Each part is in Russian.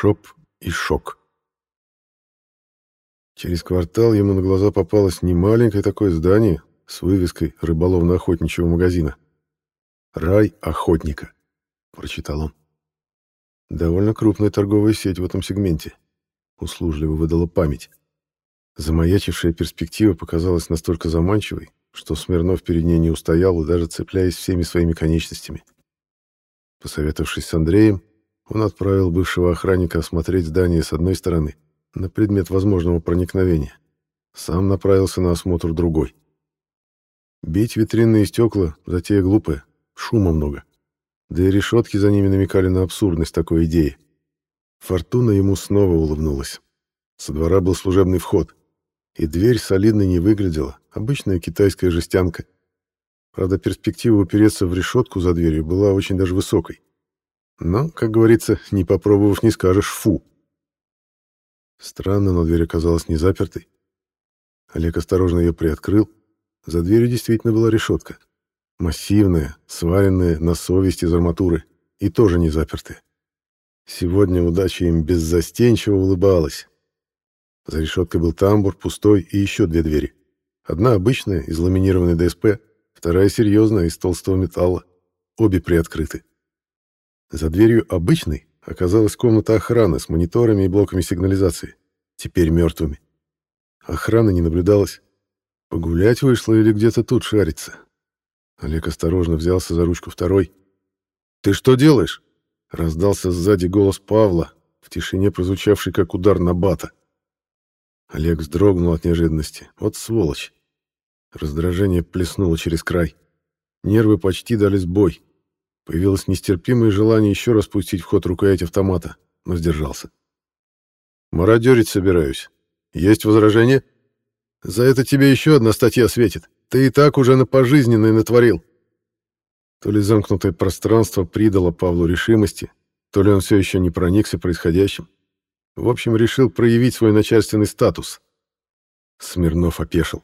Шоп и шок. Через квартал ему на глаза попалось немаленькое такое здание с вывеской рыболовно-охотничьего магазина. «Рай охотника», — прочитал он. Довольно крупная торговая сеть в этом сегменте. Услужливо выдала память. Замаячившая перспектива показалась настолько заманчивой, что Смирнов перед ней не устоял и даже цепляясь всеми своими конечностями. Посоветовавшись с Андреем, он отправил бывшего охранника осмотреть здание с одной стороны на предмет возможного проникновения. Сам направился на осмотр другой. Бить витринные стекла — затея глупая, шума много. Да и решетки за ними намекали на абсурдность такой идеи. Фортуна ему снова улыбнулась. Со двора был служебный вход, и дверь солидно не выглядела, обычная китайская жестянка. Правда, перспектива упереться в решетку за дверью была очень даже высокой. Но, как говорится, не попробовав, не скажешь «фу». Странно, но дверь оказалась не запертой. Олег осторожно ее приоткрыл. За дверью действительно была решетка. Массивная, сваренная на совесть из арматуры. И тоже не запертая. Сегодня удача им беззастенчиво улыбалась. За решеткой был тамбур, пустой и еще две двери. Одна обычная, из ламинированной ДСП, вторая серьезная, из толстого металла. Обе приоткрыты. За дверью обычной оказалась комната охраны с мониторами и блоками сигнализации, теперь мертвыми. Охраны не наблюдалось. Погулять вышло или где-то тут шарится. Олег осторожно взялся за ручку второй. «Ты что делаешь?» — раздался сзади голос Павла, в тишине прозвучавший как удар на бата. Олег вздрогнул от неожиданности. Вот сволочь. Раздражение плеснуло через край. Нервы почти дали сбой. Появилось нестерпимое желание еще раз пустить в ход рукоять автомата, но сдержался. «Мародерить собираюсь. Есть возражение?» «За это тебе еще одна статья светит. Ты и так уже на пожизненное натворил». То ли замкнутое пространство придало Павлу решимости, то ли он все еще не проникся происходящим. В общем, решил проявить свой начальственный статус. Смирнов опешил.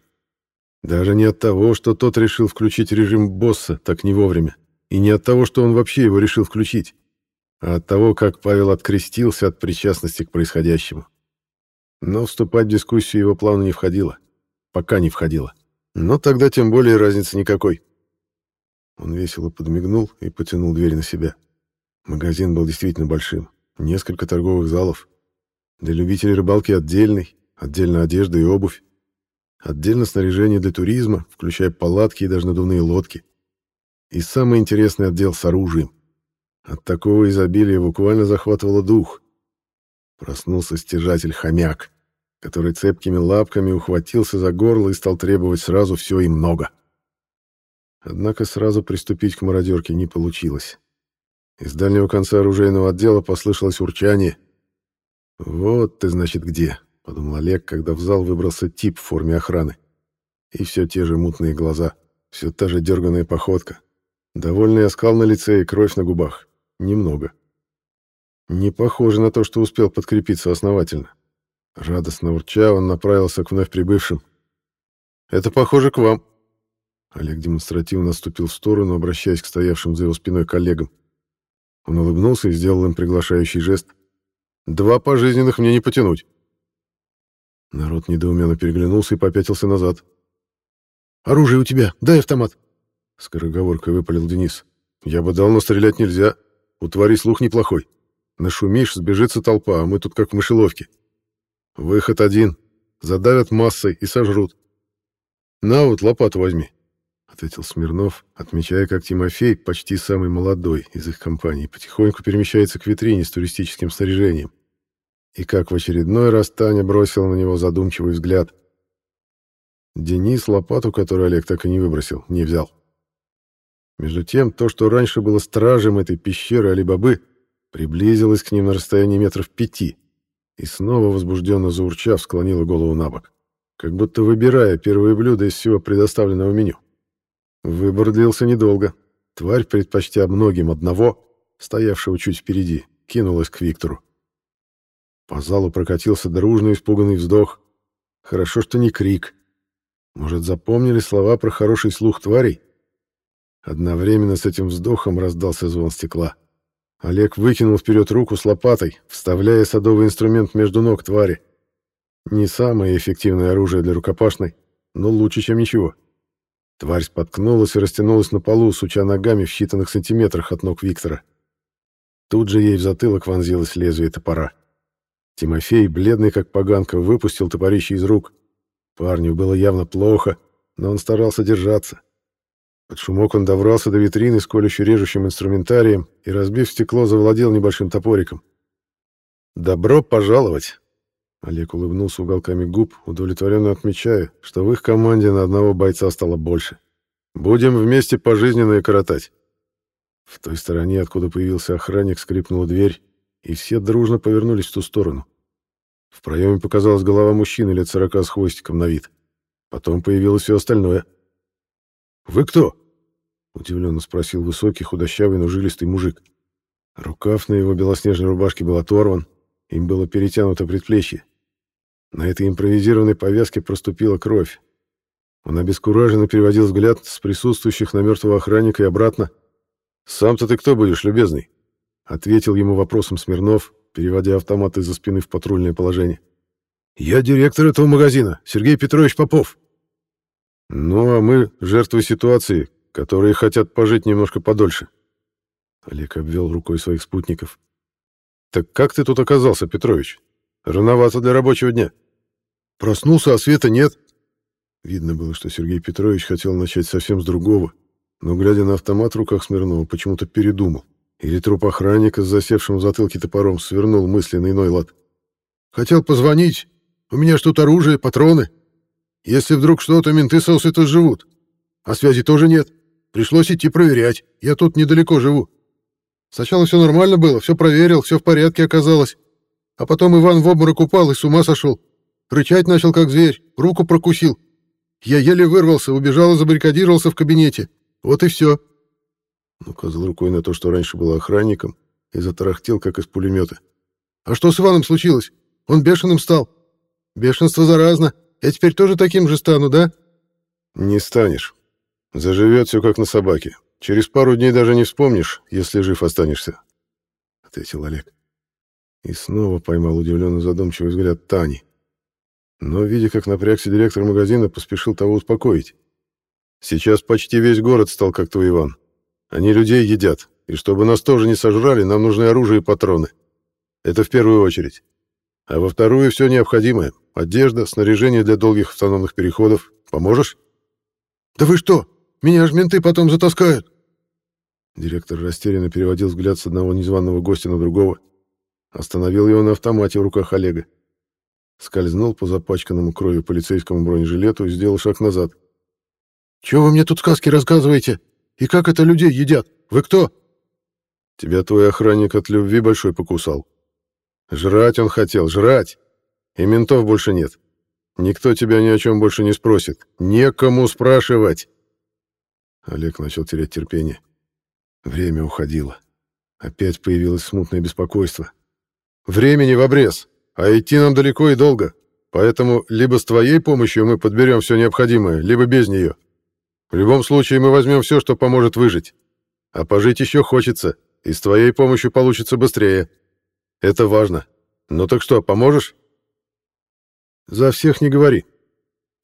Даже не от того, что тот решил включить режим босса так не вовремя. И не от того, что он вообще его решил включить, а от того, как Павел открестился от причастности к происходящему. Но вступать в дискуссию его плана не входило. Пока не входило. Но тогда тем более разницы никакой. Он весело подмигнул и потянул дверь на себя. Магазин был действительно большим. Несколько торговых залов. Для любителей рыбалки отдельный, отдельно одежда и обувь. Отдельно снаряжение для туризма, включая палатки и даже надувные лодки. И самый интересный отдел с оружием. От такого изобилия буквально захватывало дух. Проснулся стяжатель-хомяк, который цепкими лапками ухватился за горло и стал требовать сразу все и много. Однако сразу приступить к мародерке не получилось. Из дальнего конца оружейного отдела послышалось урчание. «Вот ты, значит, где», — подумал Олег, когда в зал выбрался тип в форме охраны. И все те же мутные глаза, все та же дерганная походка, Довольный оскал на лице и кровь на губах. Немного. Не похоже на то, что успел подкрепиться основательно. Радостно урча, он направился к вновь прибывшим. «Это похоже к вам». Олег демонстративно отступил в сторону, обращаясь к стоявшим за его спиной коллегам. Он улыбнулся и сделал им приглашающий жест. «Два пожизненных мне не потянуть». Народ недоуменно переглянулся и попятился назад. «Оружие у тебя, дай автомат!» — скороговоркой выпалил Денис. «Я бы дал, но стрелять нельзя. У твари слух неплохой. Нашумишь, сбежится толпа, а мы тут как в мышеловке. Выход один. Задавят массой и сожрут. На вот, лопату возьми», — ответил Смирнов, отмечая, как Тимофей, почти самый молодой из их компании, потихоньку перемещается к витрине с туристическим снаряжением. И как в очередной раз Таня бросила на него задумчивый взгляд. Денис лопату, которую Олег так и не выбросил, не взял. Между тем, то, что раньше было стражем этой пещеры Алибабы, приблизилось к ним на расстоянии метров пяти и снова возбужденно заурчав, склонила голову на бок, как будто выбирая первое блюдо из всего предоставленного меню. Выбор длился недолго. Тварь, предпочтя многим одного, стоявшего чуть впереди, кинулась к Виктору. По залу прокатился дружный испуганный вздох. Хорошо, что не крик. Может, запомнили слова про хороший слух тварей? Одновременно с этим вздохом раздался звон стекла. Олег выкинул вперед руку с лопатой, вставляя садовый инструмент между ног твари. Не самое эффективное оружие для рукопашной, но лучше, чем ничего. Тварь споткнулась и растянулась на полу, суча ногами в считанных сантиметрах от ног Виктора. Тут же ей в затылок вонзилось лезвие топора. Тимофей, бледный как поганка, выпустил топорище из рук. Парню было явно плохо, но он старался держаться. Под шумок он добрался до витрины с колюще режущим инструментарием и, разбив стекло, завладел небольшим топориком. «Добро пожаловать!» Олег улыбнулся уголками губ, удовлетворенно отмечая, что в их команде на одного бойца стало больше. «Будем вместе пожизненно и коротать». В той стороне, откуда появился охранник, скрипнула дверь, и все дружно повернулись в ту сторону. В проеме показалась голова мужчины лет сорока с хвостиком на вид. Потом появилось все остальное. «Вы кто?» — удивленно спросил высокий, худощавый, но жилистый мужик. Рукав на его белоснежной рубашке был оторван, им было перетянуто предплечье. На этой импровизированной повязке проступила кровь. Он обескураженно переводил взгляд с присутствующих на мертвого охранника и обратно. «Сам-то ты кто будешь, любезный?» — ответил ему вопросом Смирнов, переводя автомат из-за спины в патрульное положение. «Я директор этого магазина, Сергей Петрович Попов». «Ну, а мы — жертвы ситуации, которые хотят пожить немножко подольше». Олег обвел рукой своих спутников. «Так как ты тут оказался, Петрович? Рановато для рабочего дня». Проснулся, а света нет. Видно было, что Сергей Петрович хотел начать совсем с другого, но, глядя на автомат в руках Смирнова, почему-то передумал. Или труп охранника с засевшим в затылке топором свернул мысли на иной лад. «Хотел позвонить. У меня что-то оружие, патроны. Если вдруг что-то, менты сосветы живут. А связи тоже нет. Пришлось идти проверять. Я тут недалеко живу. Сначала все нормально было, все проверил, все в порядке оказалось. А потом Иван в обморок упал и с ума сошел. Рычать начал, как зверь, руку прокусил. Я еле вырвался, убежал и забаррикадировался в кабинете. Вот и все. Указал рукой на то, что раньше был охранником, и затарахтел, как из пулемета. «А что с Иваном случилось? Он бешеным стал. Бешенство заразно. Я теперь тоже таким же стану, да?» «Не станешь. Заживет все, как на собаке. Через пару дней даже не вспомнишь, если жив останешься», — ответил Олег. И снова поймал удивленно задумчивый взгляд Тани но, видя, как напрягся директор магазина, поспешил того успокоить. «Сейчас почти весь город стал как твой Иван. Они людей едят, и чтобы нас тоже не сожрали, нам нужны оружие и патроны. Это в первую очередь. А во вторую все необходимое. Одежда, снаряжение для долгих автономных переходов. Поможешь?» «Да вы что? Меня аж менты потом затаскают!» Директор растерянно переводил взгляд с одного незваного гостя на другого. Остановил его на автомате в руках Олега скользнул по запачканному кровью полицейскому бронежилету и сделал шаг назад. «Чего вы мне тут сказки рассказываете? И как это людей едят? Вы кто?» «Тебя твой охранник от любви большой покусал. Жрать он хотел, жрать. И ментов больше нет. Никто тебя ни о чем больше не спросит. Некому спрашивать!» Олег начал терять терпение. Время уходило. Опять появилось смутное беспокойство. «Времени в обрез!» А идти нам далеко и долго, поэтому либо с твоей помощью мы подберем все необходимое, либо без нее. В любом случае мы возьмем все, что поможет выжить. А пожить еще хочется, и с твоей помощью получится быстрее. Это важно. Ну так что, поможешь? За всех не говори,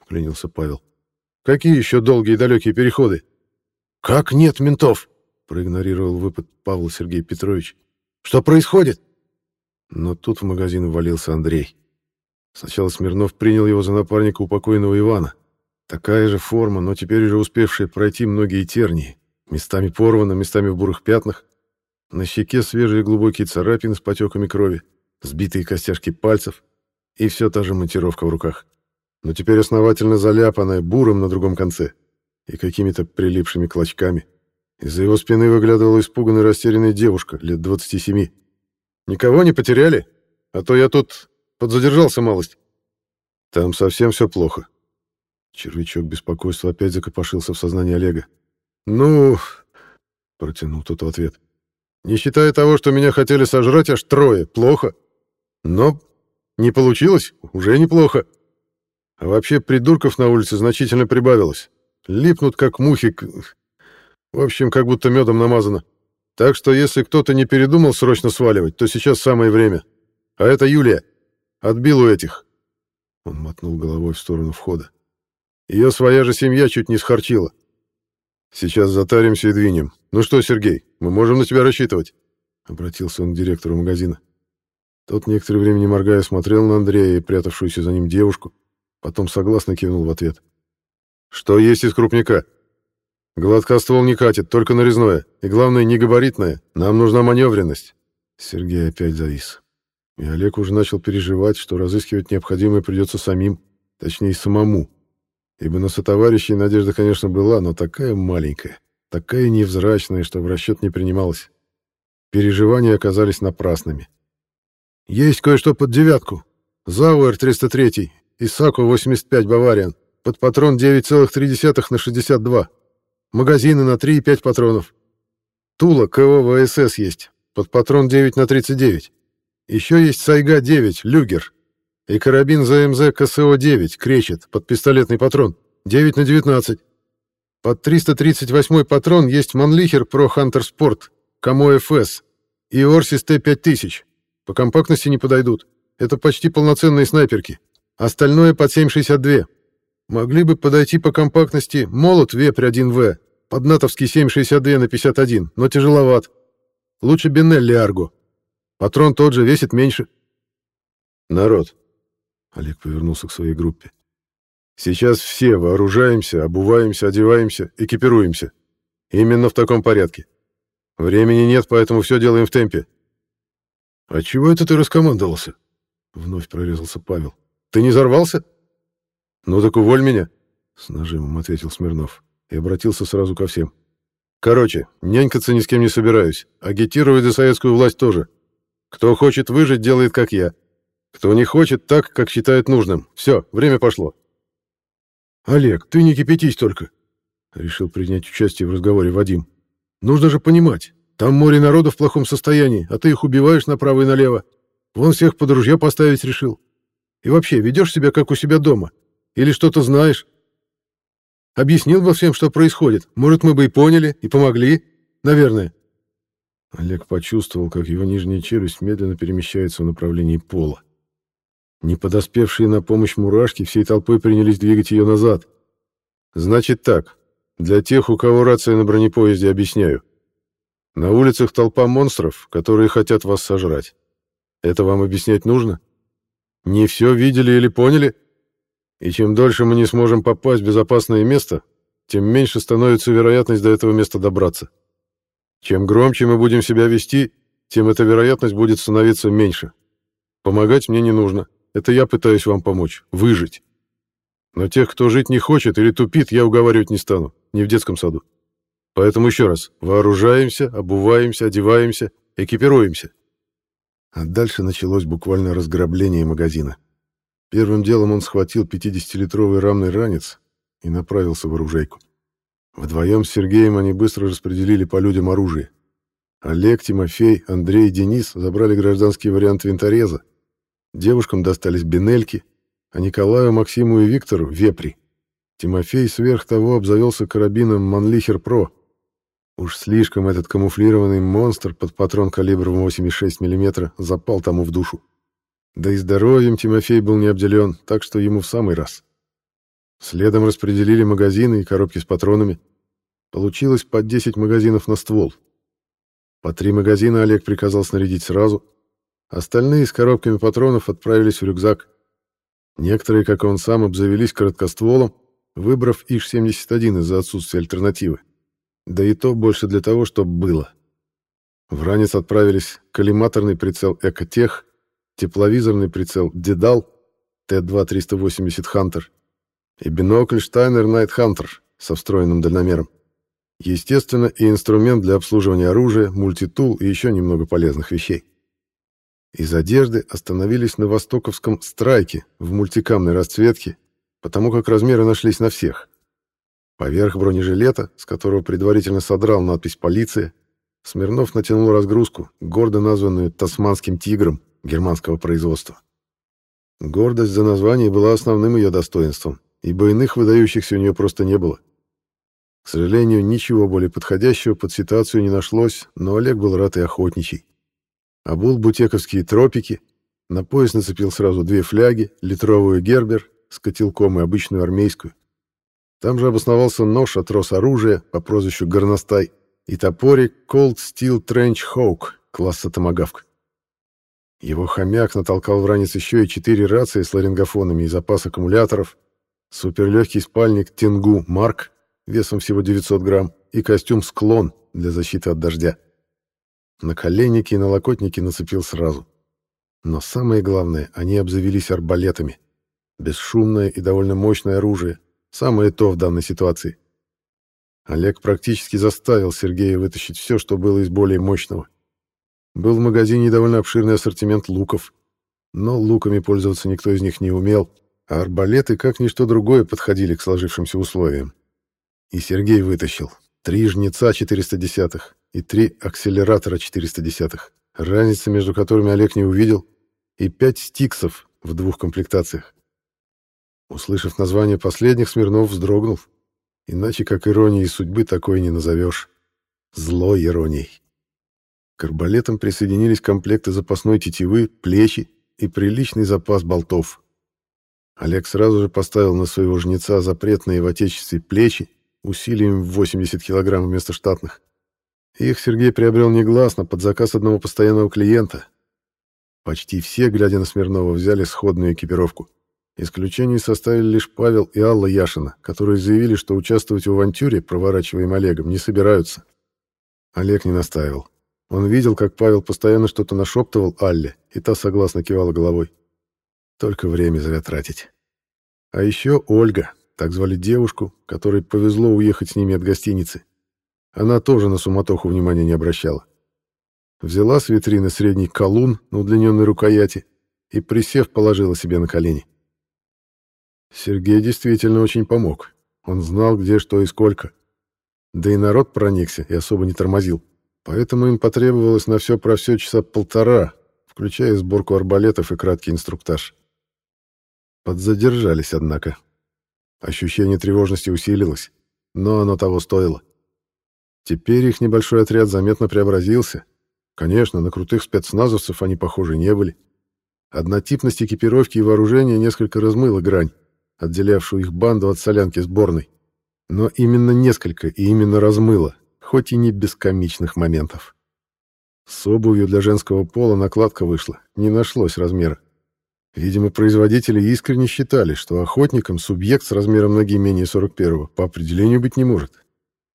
клянился Павел. Какие еще долгие и далекие переходы? Как нет ментов? проигнорировал выпад Павел Сергей Петрович. Что происходит? Но тут в магазин ввалился Андрей. Сначала Смирнов принял его за напарника упокоенного Ивана. Такая же форма, но теперь уже успевшая пройти многие тернии. Местами порвана, местами в бурых пятнах. На щеке свежие глубокие царапины с потеками крови, сбитые костяшки пальцев и все та же монтировка в руках. Но теперь основательно заляпанная буром на другом конце и какими-то прилипшими клочками. Из-за его спины выглядывала испуганная растерянная девушка лет 27. Никого не потеряли? А то я тут подзадержался малость. Там совсем все плохо. Червячок беспокойства опять закопошился в сознании Олега. «Ну...» — протянул тот в ответ. «Не считая того, что меня хотели сожрать аж трое, плохо. Но не получилось, уже неплохо. А вообще придурков на улице значительно прибавилось. Липнут, как мухи. В общем, как будто медом намазано. Так что если кто-то не передумал срочно сваливать, то сейчас самое время. А это Юлия. Отбил у этих. Он мотнул головой в сторону входа. Ее своя же семья чуть не схорчила. Сейчас затаримся и двинем. Ну что, Сергей, мы можем на тебя рассчитывать? Обратился он к директору магазина. Тот некоторое время не моргая смотрел на Андрея и прятавшуюся за ним девушку, потом согласно кивнул в ответ. «Что есть из крупника?» «Гладкоствол не катит, только нарезное. И главное, не габаритное. Нам нужна маневренность». Сергей опять завис. И Олег уже начал переживать, что разыскивать необходимое придется самим, точнее, самому. Ибо на сотоварищей надежда, конечно, была, но такая маленькая, такая невзрачная, что в расчет не принималась. Переживания оказались напрасными. «Есть кое-что под девятку. Зауэр 303 и Сако 85 Бавариан. Под патрон 9,3 на 62. Магазины на 3,5 патронов. Тула КО ВСС есть. Под патрон 9 на 39. Еще есть Сайга-9, Люгер. И карабин ЗМЗ КСО-9, Кречет, под пистолетный патрон. 9 на 19. Под 338 патрон есть Манлихер Про Хантер Спорт, Камо ФС и Орсис Т-5000. По компактности не подойдут. Это почти полноценные снайперки. Остальное под 7,62. Могли бы подойти по компактности молот Вепрь 1В, под натовский 7,62 на 51, но тяжеловат. Лучше Бенелли Арго. Патрон тот же, весит меньше. Народ. Олег повернулся к своей группе. Сейчас все вооружаемся, обуваемся, одеваемся, экипируемся. Именно в таком порядке. Времени нет, поэтому все делаем в темпе. «А чего это ты раскомандовался?» Вновь прорезался Павел. «Ты не взорвался?» «Ну так уволь меня», — с нажимом ответил Смирнов и обратился сразу ко всем. «Короче, нянькаться ни с кем не собираюсь. Агитировать за советскую власть тоже. Кто хочет выжить, делает как я. Кто не хочет, так, как считает нужным. Все, время пошло». «Олег, ты не кипятись только», — решил принять участие в разговоре Вадим. «Нужно же понимать, там море народа в плохом состоянии, а ты их убиваешь направо и налево. Вон всех под ружья поставить решил. И вообще, ведешь себя как у себя дома? Или что-то знаешь? Объяснил бы всем, что происходит. Может, мы бы и поняли, и помогли. Наверное. Олег почувствовал, как его нижняя челюсть медленно перемещается в направлении пола. Не подоспевшие на помощь мурашки всей толпой принялись двигать ее назад. Значит так, для тех, у кого рация на бронепоезде, объясняю. На улицах толпа монстров, которые хотят вас сожрать. Это вам объяснять нужно? Не все видели или поняли? И чем дольше мы не сможем попасть в безопасное место, тем меньше становится вероятность до этого места добраться. Чем громче мы будем себя вести, тем эта вероятность будет становиться меньше. Помогать мне не нужно. Это я пытаюсь вам помочь. Выжить. Но тех, кто жить не хочет или тупит, я уговаривать не стану. Не в детском саду. Поэтому еще раз, вооружаемся, обуваемся, одеваемся, экипируемся. А дальше началось буквально разграбление магазина. Первым делом он схватил 50-литровый рамный ранец и направился в оружейку. Вдвоем с Сергеем они быстро распределили по людям оружие. Олег, Тимофей, Андрей и Денис забрали гражданский вариант винтореза. Девушкам достались бинельки, а Николаю, Максиму и Виктору — вепри. Тимофей сверх того обзавелся карабином «Манлихер Про», Уж слишком этот камуфлированный монстр под патрон калибром 8,6 мм запал тому в душу. Да и здоровьем Тимофей был не обделен, так что ему в самый раз. Следом распределили магазины и коробки с патронами. Получилось по 10 магазинов на ствол. По три магазина Олег приказал снарядить сразу. Остальные с коробками патронов отправились в рюкзак. Некоторые, как и он сам, обзавелись короткостволом, выбрав ИШ-71 из-за отсутствия альтернативы. Да и то больше для того, чтобы было. В ранец отправились коллиматорный прицел «Экотех», тепловизорный прицел «Дедал», Т-2-380 «Хантер» и бинокль «Штайнер Найт Хантер» со встроенным дальномером. Естественно, и инструмент для обслуживания оружия, мультитул и еще немного полезных вещей. Из одежды остановились на востоковском «Страйке» в мультикамной расцветке, потому как размеры нашлись на всех. Поверх бронежилета, с которого предварительно содрал надпись «Полиция», Смирнов натянул разгрузку, гордо названную «Тасманским тигром» германского производства. Гордость за название была основным ее достоинством, ибо иных выдающихся у нее просто не было. К сожалению, ничего более подходящего под ситуацию не нашлось, но Олег был рад и охотничий. Обул бутековские тропики, на пояс нацепил сразу две фляги, литровую гербер с котелком и обычную армейскую. Там же обосновался нож от рос оружия по прозвищу Горностай и топорик Cold Steel Trench Hawk класса Томагавк. Его хомяк натолкал в ранец еще и четыре рации с ларингофонами и запас аккумуляторов, суперлегкий спальник Тенгу Марк весом всего 900 грамм и костюм «Склон» для защиты от дождя. На коленники и налокотники нацепил сразу. Но самое главное, они обзавелись арбалетами. Бесшумное и довольно мощное оружие. Самое то в данной ситуации. Олег практически заставил Сергея вытащить все, что было из более мощного. Был в магазине довольно обширный ассортимент луков, но луками пользоваться никто из них не умел, а арбалеты, как ничто другое, подходили к сложившимся условиям. И Сергей вытащил три жнеца 410-х и три акселератора 410-х, разницы между которыми Олег не увидел, и пять стиксов в двух комплектациях. Услышав название последних, Смирнов вздрогнул. Иначе, как иронией судьбы, такое не назовешь. Злой иронией. К арбалетам присоединились комплекты запасной тетивы, плечи и приличный запас болтов. Олег сразу же поставил на своего жнеца запретные в отечестве плечи усилием в 80 килограмм вместо штатных. Их Сергей приобрел негласно под заказ одного постоянного клиента. Почти все, глядя на Смирнова, взяли сходную экипировку. Исключение составили лишь Павел и Алла Яшина, которые заявили, что участвовать в авантюре, проворачиваемой Олегом, не собираются. Олег не настаивал. Он видел, как Павел постоянно что-то нашептывал Алле, и та согласно кивала головой. Только время зря тратить. А еще Ольга, так звали девушку, которой повезло уехать с ними от гостиницы. Она тоже на суматоху внимания не обращала. Взяла с витрины средний колун на удлиненной рукояти и, присев, положила себе на колени. Сергей действительно очень помог. Он знал, где, что и сколько. Да и народ проникся и особо не тормозил. Поэтому им потребовалось на все про все часа полтора, включая сборку арбалетов и краткий инструктаж. Подзадержались, однако. Ощущение тревожности усилилось, но оно того стоило. Теперь их небольшой отряд заметно преобразился. Конечно, на крутых спецназовцев они, похожи, не были. Однотипность экипировки и вооружения несколько размыла грань отделявшую их банду от солянки сборной. Но именно несколько и именно размыло, хоть и не без комичных моментов. С обувью для женского пола накладка вышла, не нашлось размера. Видимо, производители искренне считали, что охотникам субъект с размером ноги менее 41-го по определению быть не может.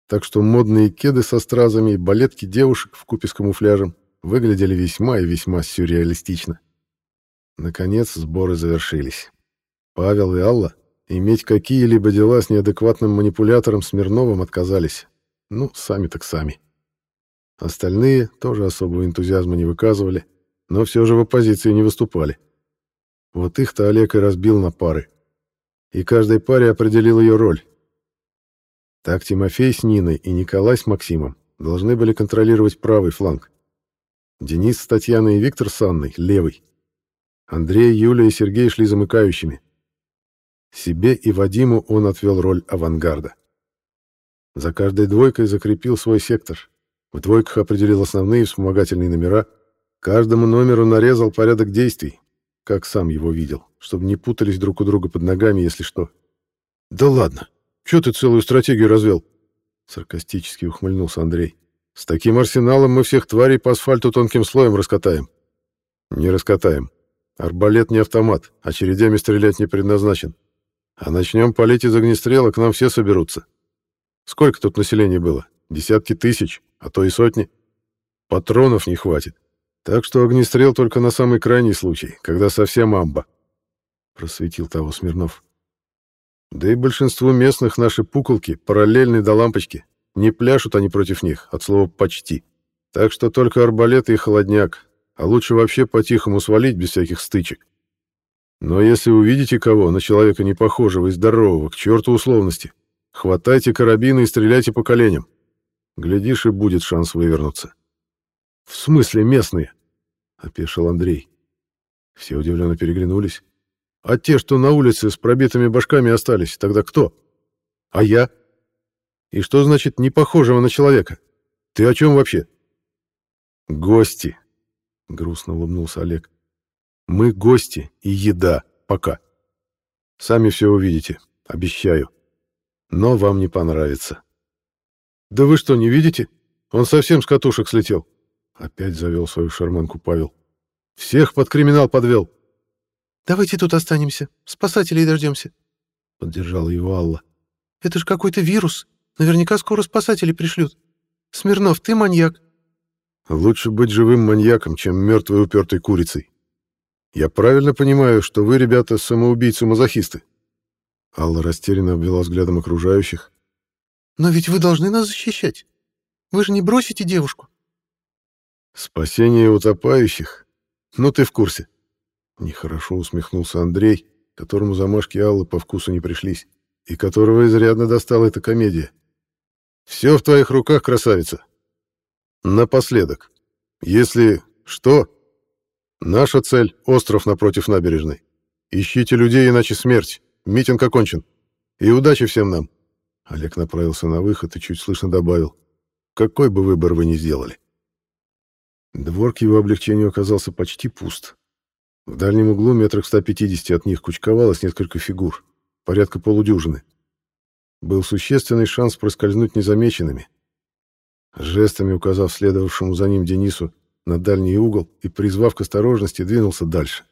Так что модные кеды со стразами и балетки девушек в купе с камуфляжем выглядели весьма и весьма сюрреалистично. Наконец сборы завершились. Павел и Алла иметь какие-либо дела с неадекватным манипулятором Смирновым отказались. Ну, сами так сами. Остальные тоже особого энтузиазма не выказывали, но все же в оппозиции не выступали. Вот их-то Олег и разбил на пары. И каждой паре определил ее роль. Так Тимофей с Ниной и Николай с Максимом должны были контролировать правый фланг. Денис с Татьяной и Виктор с Анной — левый. Андрей, Юля и Сергей шли замыкающими. Себе и Вадиму он отвел роль авангарда. За каждой двойкой закрепил свой сектор. В двойках определил основные вспомогательные номера. Каждому номеру нарезал порядок действий, как сам его видел, чтобы не путались друг у друга под ногами, если что. «Да ладно! Чё ты целую стратегию развел?» Саркастически ухмыльнулся Андрей. «С таким арсеналом мы всех тварей по асфальту тонким слоем раскатаем». «Не раскатаем. Арбалет не автомат, очередями стрелять не предназначен. А начнем палить из огнестрела, к нам все соберутся. Сколько тут населения было? Десятки тысяч, а то и сотни. Патронов не хватит. Так что огнестрел только на самый крайний случай, когда совсем амба. Просветил того Смирнов. Да и большинству местных наши пуколки параллельны до лампочки. Не пляшут они против них, от слова «почти». Так что только арбалеты и холодняк, а лучше вообще по-тихому свалить без всяких стычек. Но если увидите кого, на человека не похожего и здорового, к черту условности, хватайте карабины и стреляйте по коленям. Глядишь, и будет шанс вывернуться. — В смысле местные? — опешил Андрей. Все удивленно переглянулись. — А те, что на улице с пробитыми башками остались, тогда кто? — А я? И что значит «не похожего на человека»? Ты о чем вообще? Гости, грустно улыбнулся Олег. Мы гости и еда. Пока. Сами все увидите, обещаю. Но вам не понравится. Да вы что, не видите? Он совсем с катушек слетел. Опять завел свою шарманку Павел. Всех под криминал подвел. Давайте тут останемся, спасателей дождемся. Поддержала его Алла. Это же какой-то вирус. Наверняка скоро спасатели пришлют. Смирнов, ты маньяк. Лучше быть живым маньяком, чем мертвой упертой курицей. Я правильно понимаю, что вы, ребята, самоубийцы-мазохисты? Алла растерянно обвела взглядом окружающих. Но ведь вы должны нас защищать. Вы же не бросите девушку. Спасение утопающих? Ну ты в курсе. Нехорошо усмехнулся Андрей, которому замашки Аллы по вкусу не пришлись, и которого изрядно достала эта комедия. Все в твоих руках, красавица. Напоследок. Если что, наша цель — остров напротив набережной. Ищите людей, иначе смерть. Митинг окончен. И удачи всем нам. Олег направился на выход и чуть слышно добавил. Какой бы выбор вы ни сделали. Двор к его облегчению оказался почти пуст. В дальнем углу метрах 150 от них кучковалось несколько фигур, порядка полудюжины был существенный шанс проскользнуть незамеченными. Жестами указав следовавшему за ним Денису на дальний угол и призвав к осторожности, двинулся дальше.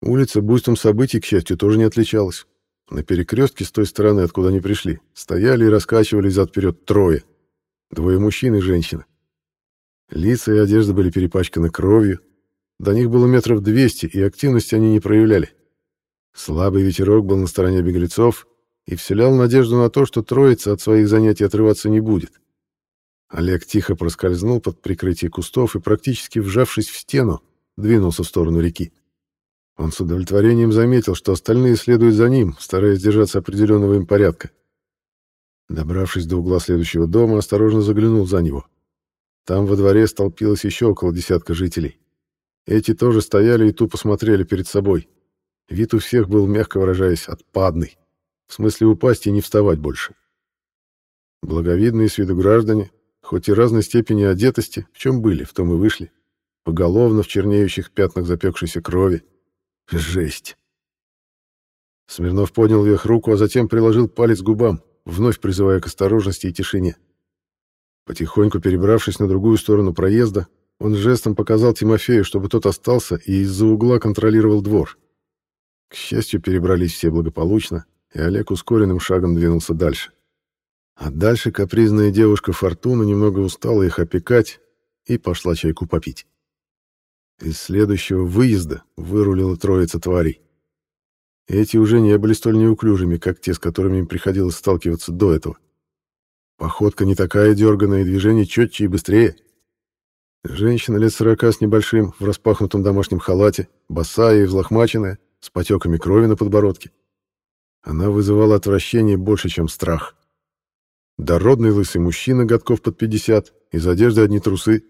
Улица буйством событий, к счастью, тоже не отличалась. На перекрестке с той стороны, откуда они пришли, стояли и раскачивались зад-вперед трое. Двое мужчин и женщина. Лица и одежда были перепачканы кровью. До них было метров двести, и активности они не проявляли. Слабый ветерок был на стороне беглецов, и вселял надежду на то, что троица от своих занятий отрываться не будет. Олег тихо проскользнул под прикрытие кустов и, практически вжавшись в стену, двинулся в сторону реки. Он с удовлетворением заметил, что остальные следуют за ним, стараясь держаться определенного им порядка. Добравшись до угла следующего дома, осторожно заглянул за него. Там во дворе столпилось еще около десятка жителей. Эти тоже стояли и тупо смотрели перед собой. Вид у всех был, мягко выражаясь, отпадный. В смысле упасть и не вставать больше. Благовидные с виду граждане, хоть и разной степени одетости, в чем были, в том и вышли. Поголовно в чернеющих пятнах запекшейся крови. Жесть. Смирнов поднял вверх руку, а затем приложил палец к губам, вновь призывая к осторожности и тишине. Потихоньку перебравшись на другую сторону проезда, он жестом показал Тимофею, чтобы тот остался и из-за угла контролировал двор. К счастью, перебрались все благополучно, и Олег ускоренным шагом двинулся дальше. А дальше капризная девушка Фортуна немного устала их опекать и пошла чайку попить. Из следующего выезда вырулила троица тварей. Эти уже не были столь неуклюжими, как те, с которыми им приходилось сталкиваться до этого. Походка не такая дерганая, движение четче и быстрее. Женщина лет сорока с небольшим, в распахнутом домашнем халате, босая и взлохмаченная, с потеками крови на подбородке. Она вызывала отвращение больше, чем страх. Дородный лысый мужчина, годков под 50, из одежды одни трусы.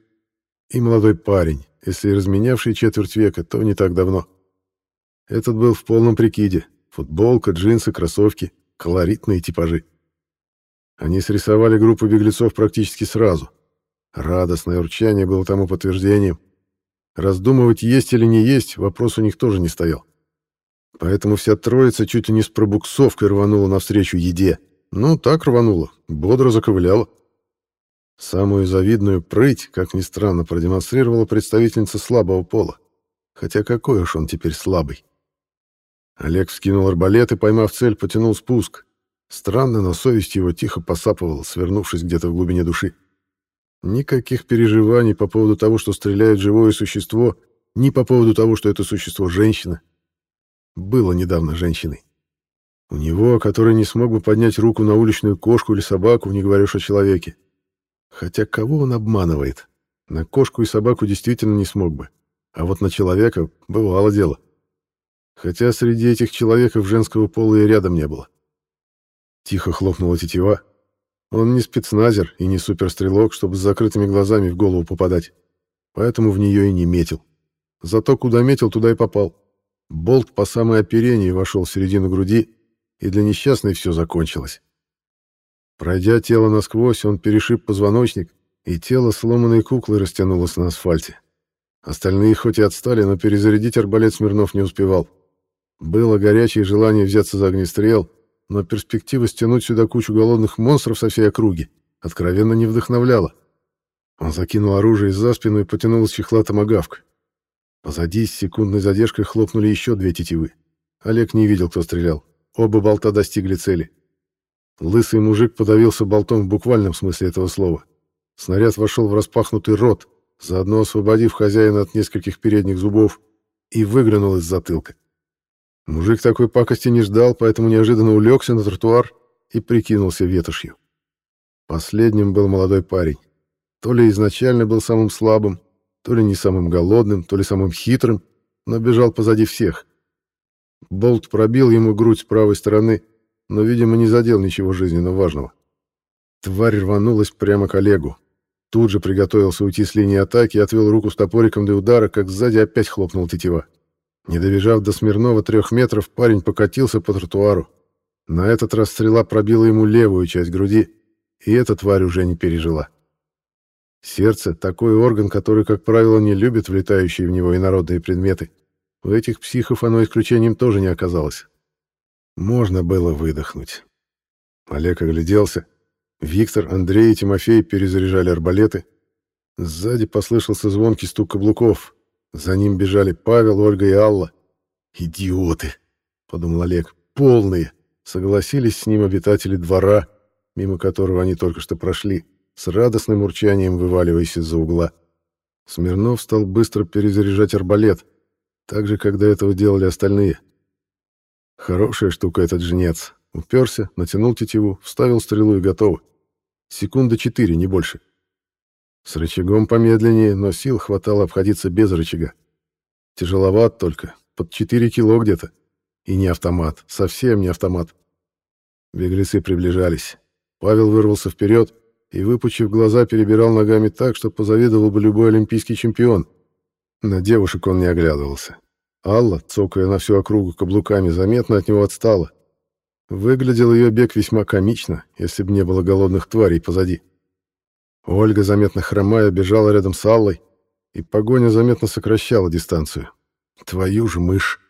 И молодой парень, если разменявший четверть века, то не так давно. Этот был в полном прикиде. Футболка, джинсы, кроссовки, колоритные типажи. Они срисовали группу беглецов практически сразу. Радостное урчание было тому подтверждением. Раздумывать, есть или не есть, вопрос у них тоже не стоял. Поэтому вся троица чуть ли не с пробуксовкой рванула навстречу еде. Ну, так рванула, бодро заковыляла. Самую завидную прыть, как ни странно, продемонстрировала представительница слабого пола. Хотя какой уж он теперь слабый. Олег вскинул арбалет и, поймав цель, потянул спуск. Странно, но совесть его тихо посапывала, свернувшись где-то в глубине души. Никаких переживаний по поводу того, что стреляет живое существо, ни по поводу того, что это существо женщина было недавно женщиной. У него, который не смог бы поднять руку на уличную кошку или собаку, не говоря уж о человеке. Хотя кого он обманывает? На кошку и собаку действительно не смог бы. А вот на человека бывало дело. Хотя среди этих человеков женского пола и рядом не было. Тихо хлопнула тетива. Он не спецназер и не суперстрелок, чтобы с закрытыми глазами в голову попадать. Поэтому в нее и не метил. Зато куда метил, туда и попал. Болт по самой оперению вошел в середину груди, и для несчастной все закончилось. Пройдя тело насквозь, он перешиб позвоночник, и тело сломанной куклы растянулось на асфальте. Остальные хоть и отстали, но перезарядить арбалет Смирнов не успевал. Было горячее желание взяться за огнестрел, но перспектива стянуть сюда кучу голодных монстров со всей округи откровенно не вдохновляла. Он закинул оружие за спину и потянул из чехла томагавк. Позади с секундной задержкой хлопнули еще две тетивы. Олег не видел, кто стрелял. Оба болта достигли цели. Лысый мужик подавился болтом в буквальном смысле этого слова. Снаряд вошел в распахнутый рот, заодно освободив хозяина от нескольких передних зубов, и выглянул из затылка. Мужик такой пакости не ждал, поэтому неожиданно улегся на тротуар и прикинулся ветошью. Последним был молодой парень. То ли изначально был самым слабым, то ли не самым голодным, то ли самым хитрым, но бежал позади всех. Болт пробил ему грудь с правой стороны, но, видимо, не задел ничего жизненно важного. Тварь рванулась прямо к Олегу. Тут же приготовился уйти с линии атаки и отвел руку с топориком для удара, как сзади опять хлопнул тетива. Не добежав до Смирнова трех метров, парень покатился по тротуару. На этот раз стрела пробила ему левую часть груди, и эта тварь уже не пережила. Сердце — такой орган, который, как правило, не любит влетающие в него инородные предметы. У этих психов оно исключением тоже не оказалось. Можно было выдохнуть. Олег огляделся. Виктор, Андрей и Тимофей перезаряжали арбалеты. Сзади послышался звонкий стук каблуков. За ним бежали Павел, Ольга и Алла. «Идиоты!» — подумал Олег. «Полные!» — согласились с ним обитатели двора, мимо которого они только что прошли с радостным урчанием вываливаясь из-за угла. Смирнов стал быстро перезаряжать арбалет, так же, как до этого делали остальные. Хорошая штука этот женец. Уперся, натянул тетиву, вставил стрелу и готово. Секунды четыре, не больше. С рычагом помедленнее, но сил хватало обходиться без рычага. Тяжеловат только, под 4 кило где-то. И не автомат, совсем не автомат. Беглецы приближались. Павел вырвался вперед, и, выпучив глаза, перебирал ногами так, что позавидовал бы любой олимпийский чемпион. На девушек он не оглядывался. Алла, цокая на всю округу каблуками, заметно от него отстала. Выглядел ее бег весьма комично, если бы не было голодных тварей позади. Ольга, заметно хромая, бежала рядом с Аллой, и погоня заметно сокращала дистанцию. Твою же мышь!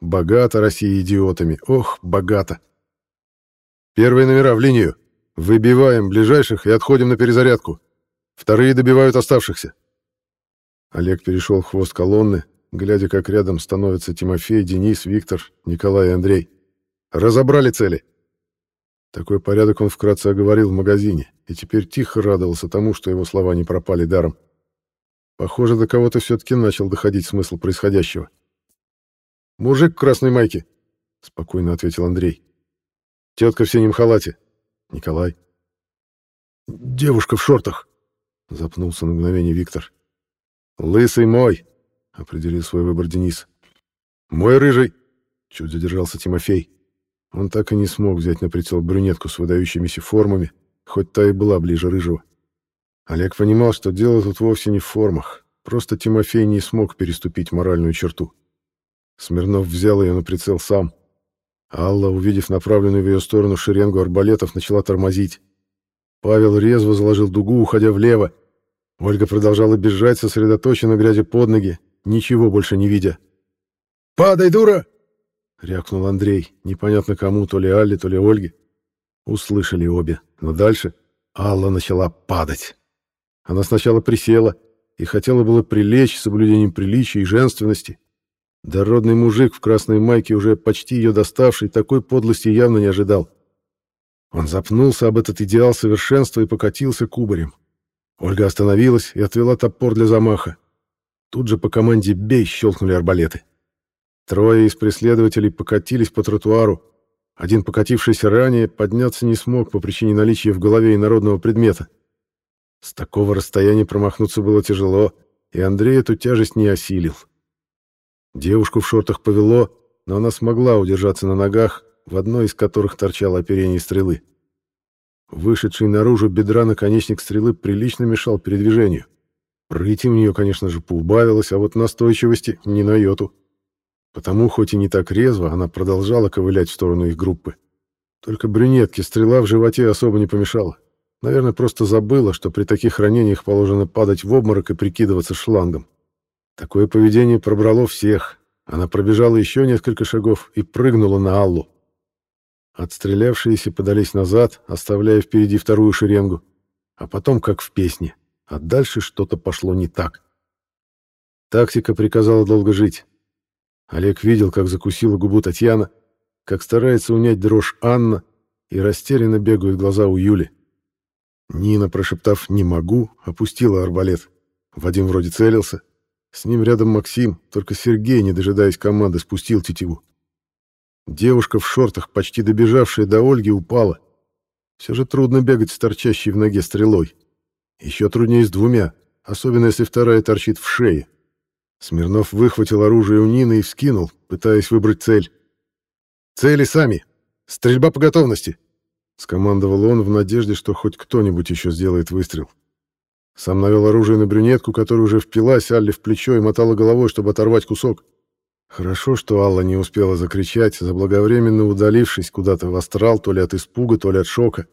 Богато Россия идиотами, ох, богато! Первые номера в линию! Выбиваем ближайших и отходим на перезарядку. Вторые добивают оставшихся. Олег перешел в хвост колонны, глядя, как рядом становятся Тимофей, Денис, Виктор, Николай и Андрей. Разобрали цели. Такой порядок он вкратце оговорил в магазине, и теперь тихо радовался тому, что его слова не пропали даром. Похоже, до кого-то все-таки начал доходить смысл происходящего. «Мужик в красной майке», — спокойно ответил Андрей. «Тетка в синем халате. Николай. «Девушка в шортах!» — запнулся на мгновение Виктор. «Лысый мой!» — определил свой выбор Денис. «Мой рыжий!» — чуть задержался Тимофей. Он так и не смог взять на прицел брюнетку с выдающимися формами, хоть та и была ближе рыжего. Олег понимал, что дело тут вовсе не в формах, просто Тимофей не смог переступить моральную черту. Смирнов взял ее на прицел сам. Алла, увидев направленную в ее сторону шеренгу арбалетов, начала тормозить. Павел резво заложил дугу, уходя влево. Ольга продолжала бежать, сосредоточенно глядя под ноги, ничего больше не видя. «Падай, дура!» — рявкнул Андрей, непонятно кому, то ли Алле, то ли Ольге. Услышали обе, но дальше Алла начала падать. Она сначала присела и хотела было прилечь с соблюдением приличия и женственности, Дородный мужик в красной майке, уже почти ее доставший, такой подлости явно не ожидал. Он запнулся об этот идеал совершенства и покатился кубарем. Ольга остановилась и отвела топор для замаха. Тут же по команде «Бей!» щелкнули арбалеты. Трое из преследователей покатились по тротуару. Один, покатившийся ранее, подняться не смог по причине наличия в голове инородного предмета. С такого расстояния промахнуться было тяжело, и Андрей эту тяжесть не осилил. Девушку в шортах повело, но она смогла удержаться на ногах, в одной из которых торчало оперение стрелы. Вышедший наружу бедра наконечник стрелы прилично мешал передвижению. Прыти у нее, конечно же, поубавилось, а вот настойчивости не на йоту. Потому, хоть и не так резво, она продолжала ковылять в сторону их группы. Только брюнетке стрела в животе особо не помешала. Наверное, просто забыла, что при таких ранениях положено падать в обморок и прикидываться шлангом. Такое поведение пробрало всех. Она пробежала еще несколько шагов и прыгнула на Аллу. Отстрелявшиеся подались назад, оставляя впереди вторую шеренгу. А потом, как в песне, а дальше что-то пошло не так. Тактика приказала долго жить. Олег видел, как закусила губу Татьяна, как старается унять дрожь Анна, и растерянно бегают глаза у Юли. Нина, прошептав «не могу», опустила арбалет. Вадим вроде целился. С ним рядом Максим, только Сергей, не дожидаясь команды, спустил тетиву. Девушка в шортах, почти добежавшая до Ольги, упала. Все же трудно бегать с торчащей в ноге стрелой. Еще труднее с двумя, особенно если вторая торчит в шее. Смирнов выхватил оружие у Нины и вскинул, пытаясь выбрать цель. «Цели сами! Стрельба по готовности!» Скомандовал он в надежде, что хоть кто-нибудь еще сделает выстрел. Сам навел оружие на брюнетку, которая уже впилась Алле в плечо и мотала головой, чтобы оторвать кусок. Хорошо, что Алла не успела закричать, заблаговременно удалившись куда-то в астрал, то ли от испуга, то ли от шока.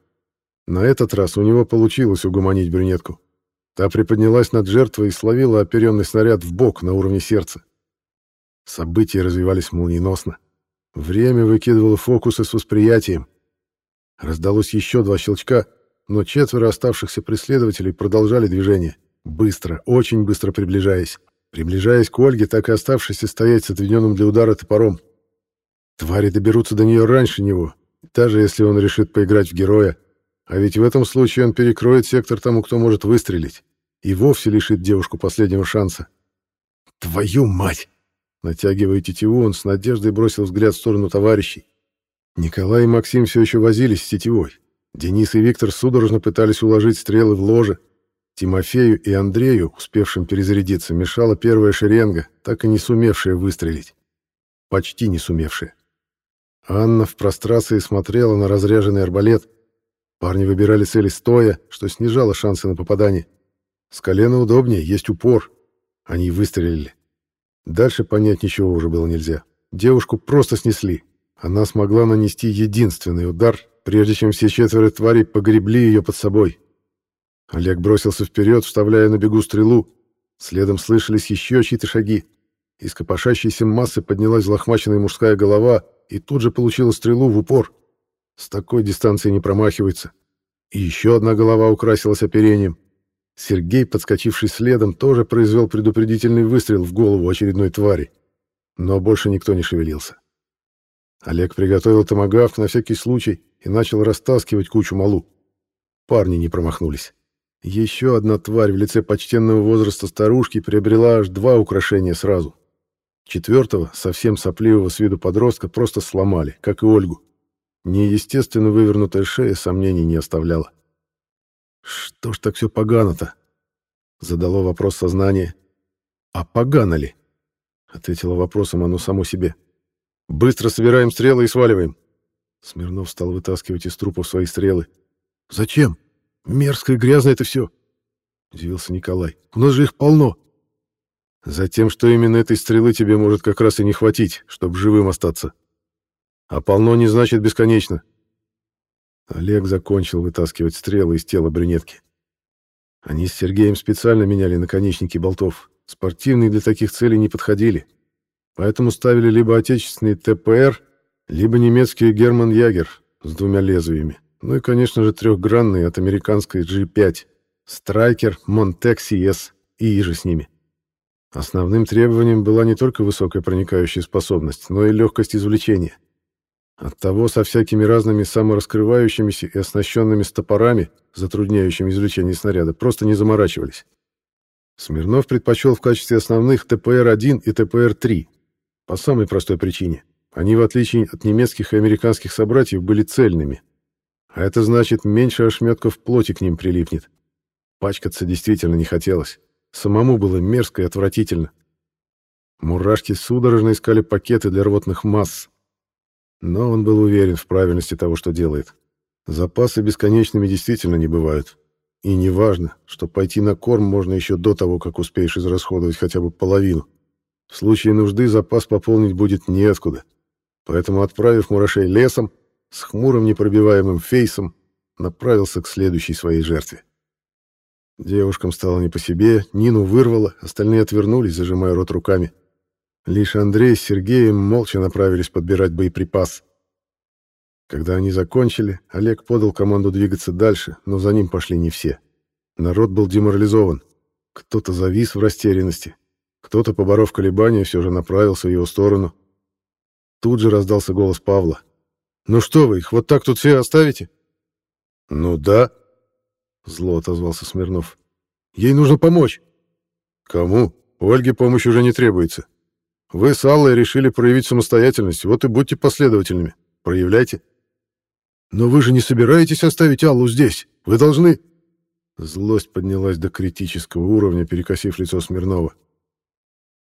На этот раз у него получилось угомонить брюнетку. Та приподнялась над жертвой и словила оперенный снаряд в бок на уровне сердца. События развивались молниеносно. Время выкидывало фокусы с восприятием. Раздалось еще два щелчка, но четверо оставшихся преследователей продолжали движение, быстро, очень быстро приближаясь. Приближаясь к Ольге, так и оставшейся стоять с отведенным для удара топором. Твари доберутся до нее раньше него, даже если он решит поиграть в героя, а ведь в этом случае он перекроет сектор тому, кто может выстрелить, и вовсе лишит девушку последнего шанса. «Твою мать!» Натягивая тетиву, он с надеждой бросил взгляд в сторону товарищей. Николай и Максим все еще возились с сетевой. Денис и Виктор судорожно пытались уложить стрелы в ложе. Тимофею и Андрею, успевшим перезарядиться, мешала первая шеренга, так и не сумевшая выстрелить. Почти не сумевшая. Анна в прострации смотрела на разряженный арбалет, Парни выбирали цели стоя, что снижало шансы на попадание. С колена удобнее, есть упор. Они выстрелили. Дальше понять ничего уже было нельзя. Девушку просто снесли. Она смогла нанести единственный удар, прежде чем все четверо тварей погребли ее под собой. Олег бросился вперед, вставляя на бегу стрелу. Следом слышались еще чьи-то шаги. Из копошащейся массы поднялась лохмаченная мужская голова и тут же получила стрелу в упор. С такой дистанции не промахивается. И еще одна голова украсилась оперением. Сергей, подскочивший следом, тоже произвел предупредительный выстрел в голову очередной твари. Но больше никто не шевелился. Олег приготовил томагавк на всякий случай и начал растаскивать кучу малу. Парни не промахнулись. Еще одна тварь в лице почтенного возраста старушки приобрела аж два украшения сразу. Четвертого, совсем сопливого с виду подростка, просто сломали, как и Ольгу. Неестественно вывернутая шея сомнений не оставляла. «Что ж так все погано-то?» — задало вопрос сознание. «А погано ли?» — ответило вопросом оно само себе. «Быстро собираем стрелы и сваливаем». Смирнов стал вытаскивать из трупов свои стрелы. «Зачем? Мерзко и грязно это все!» — удивился Николай. «У нас же их полно!» «Затем, что именно этой стрелы тебе может как раз и не хватить, чтобы живым остаться», а полно не значит бесконечно. Олег закончил вытаскивать стрелы из тела брюнетки. Они с Сергеем специально меняли наконечники болтов. Спортивные для таких целей не подходили. Поэтому ставили либо отечественный ТПР, либо немецкий Герман Ягер с двумя лезвиями. Ну и, конечно же, трехгранный от американской G5, Страйкер, Монтек CS и иже с ними. Основным требованием была не только высокая проникающая способность, но и легкость извлечения. Оттого со всякими разными самораскрывающимися и оснащенными стопорами, затрудняющими извлечение снаряда, просто не заморачивались. Смирнов предпочел в качестве основных ТПР-1 и ТПР-3. По самой простой причине. Они, в отличие от немецких и американских собратьев, были цельными. А это значит, меньше ошметков плоти к ним прилипнет. Пачкаться действительно не хотелось. Самому было мерзко и отвратительно. Мурашки судорожно искали пакеты для рвотных масс, но он был уверен в правильности того, что делает. Запасы бесконечными действительно не бывают. И не важно, что пойти на корм можно еще до того, как успеешь израсходовать хотя бы половину. В случае нужды запас пополнить будет неоткуда. Поэтому, отправив мурашей лесом, с хмурым непробиваемым фейсом направился к следующей своей жертве. Девушкам стало не по себе, Нину вырвало, остальные отвернулись, зажимая рот руками. Лишь Андрей с Сергеем молча направились подбирать боеприпас. Когда они закончили, Олег подал команду двигаться дальше, но за ним пошли не все. Народ был деморализован. Кто-то завис в растерянности, кто-то, поборов колебания, все же направился в его сторону. Тут же раздался голос Павла. «Ну что вы, их вот так тут все оставите?» «Ну да», — зло отозвался Смирнов. «Ей нужно помочь». «Кому? Ольге помощь уже не требуется. Вы с Аллой решили проявить самостоятельность, вот и будьте последовательными. Проявляйте». «Но вы же не собираетесь оставить Аллу здесь. Вы должны...» Злость поднялась до критического уровня, перекосив лицо Смирнова.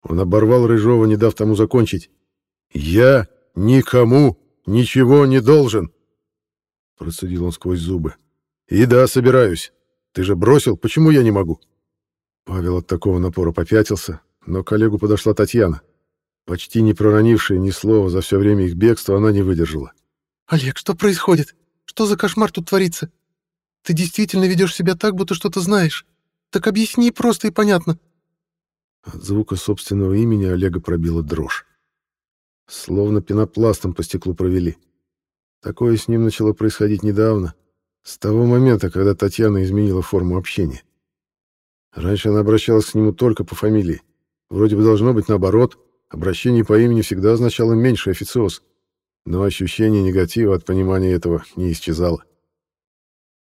Он оборвал Рыжова, не дав тому закончить. «Я никому ничего не должен!» Процедил он сквозь зубы. «И да, собираюсь. Ты же бросил, почему я не могу?» Павел от такого напора попятился, но к коллегу подошла Татьяна. Почти не проронившая ни слова за все время их бегства, она не выдержала. «Олег, что происходит? Что за кошмар тут творится? Ты действительно ведешь себя так, будто что-то знаешь. Так объясни просто и понятно». От звука собственного имени Олега пробила дрожь. Словно пенопластом по стеклу провели. Такое с ним начало происходить недавно, с того момента, когда Татьяна изменила форму общения. Раньше она обращалась к нему только по фамилии. Вроде бы должно быть наоборот, обращение по имени всегда означало меньший официоз, но ощущение негатива от понимания этого не исчезало.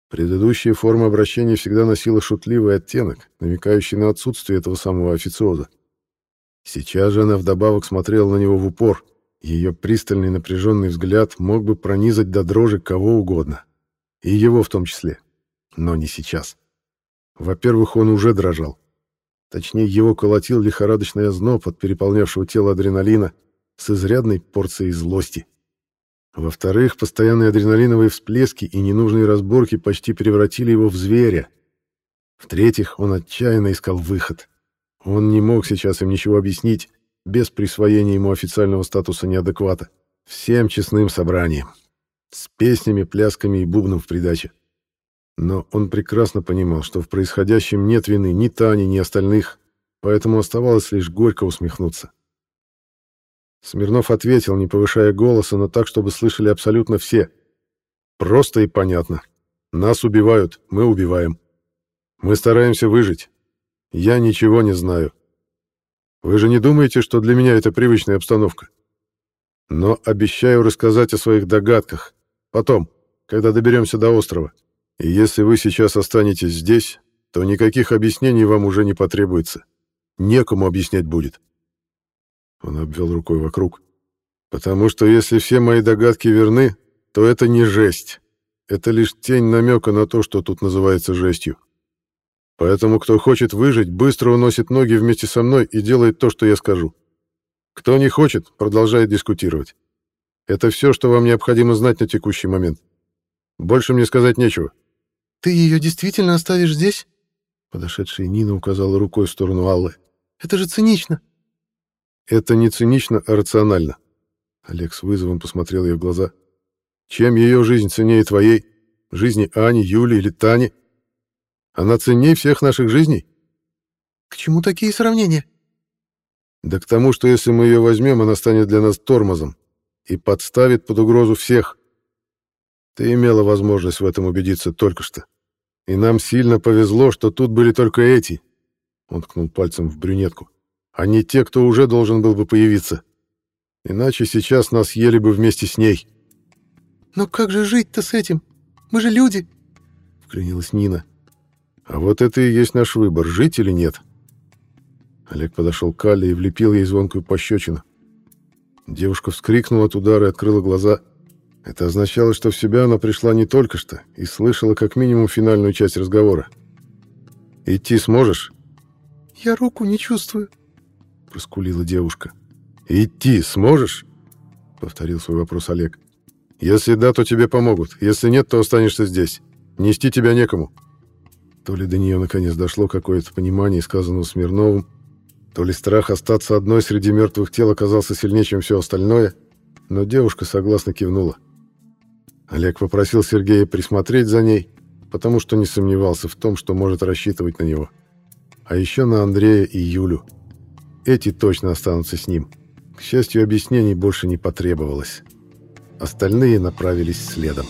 Предыдущая форма обращения всегда носила шутливый оттенок, намекающий на отсутствие этого самого официоза. Сейчас же она вдобавок смотрела на него в упор. Ее пристальный напряженный взгляд мог бы пронизать до дрожи кого угодно. И его в том числе. Но не сейчас. Во-первых, он уже дрожал. Точнее, его колотил лихорадочный озноб от переполнявшего тело адреналина с изрядной порцией злости. Во-вторых, постоянные адреналиновые всплески и ненужные разборки почти превратили его в зверя. В-третьих, он отчаянно искал выход. Он не мог сейчас им ничего объяснить, без присвоения ему официального статуса неадеквата. Всем честным собранием. С песнями, плясками и бубном в придаче. Но он прекрасно понимал, что в происходящем нет вины ни Тани, ни остальных, поэтому оставалось лишь горько усмехнуться. Смирнов ответил, не повышая голоса, но так, чтобы слышали абсолютно все. Просто и понятно. Нас убивают, мы убиваем. Мы стараемся выжить. Я ничего не знаю. Вы же не думаете, что для меня это привычная обстановка? Но обещаю рассказать о своих догадках. Потом, когда доберемся до острова. И если вы сейчас останетесь здесь, то никаких объяснений вам уже не потребуется. Некому объяснять будет. Он обвел рукой вокруг. «Потому что если все мои догадки верны, то это не жесть. Это лишь тень намека на то, что тут называется жестью. Поэтому кто хочет выжить, быстро уносит ноги вместе со мной и делает то, что я скажу. Кто не хочет, продолжает дискутировать. Это все, что вам необходимо знать на текущий момент. Больше мне сказать нечего». «Ты ее действительно оставишь здесь?» Подошедшая Нина указала рукой в сторону Аллы. «Это же цинично!» Это не цинично, а рационально. Олег с вызовом посмотрел ей в глаза. Чем ее жизнь ценнее твоей? Жизни Ани, Юли или Тани? Она ценнее всех наших жизней? К чему такие сравнения? Да к тому, что если мы ее возьмем, она станет для нас тормозом и подставит под угрозу всех. Ты имела возможность в этом убедиться только что. И нам сильно повезло, что тут были только эти. Он ткнул пальцем в брюнетку а не те, кто уже должен был бы появиться. Иначе сейчас нас ели бы вместе с ней. «Но как же жить-то с этим? Мы же люди!» — вклинилась Нина. «А вот это и есть наш выбор, жить или нет». Олег подошел к Алле и влепил ей звонкую пощечину. Девушка вскрикнула от удара и открыла глаза. Это означало, что в себя она пришла не только что и слышала как минимум финальную часть разговора. «Идти сможешь?» «Я руку не чувствую», проскулила девушка. «Идти сможешь?» — повторил свой вопрос Олег. «Если да, то тебе помогут. Если нет, то останешься здесь. Нести тебя некому». То ли до нее наконец дошло какое-то понимание сказанного Смирновым, то ли страх остаться одной среди мертвых тел оказался сильнее, чем все остальное, но девушка согласно кивнула. Олег попросил Сергея присмотреть за ней, потому что не сомневался в том, что может рассчитывать на него. А еще на Андрея и Юлю. Эти точно останутся с ним. К счастью, объяснений больше не потребовалось. Остальные направились следом.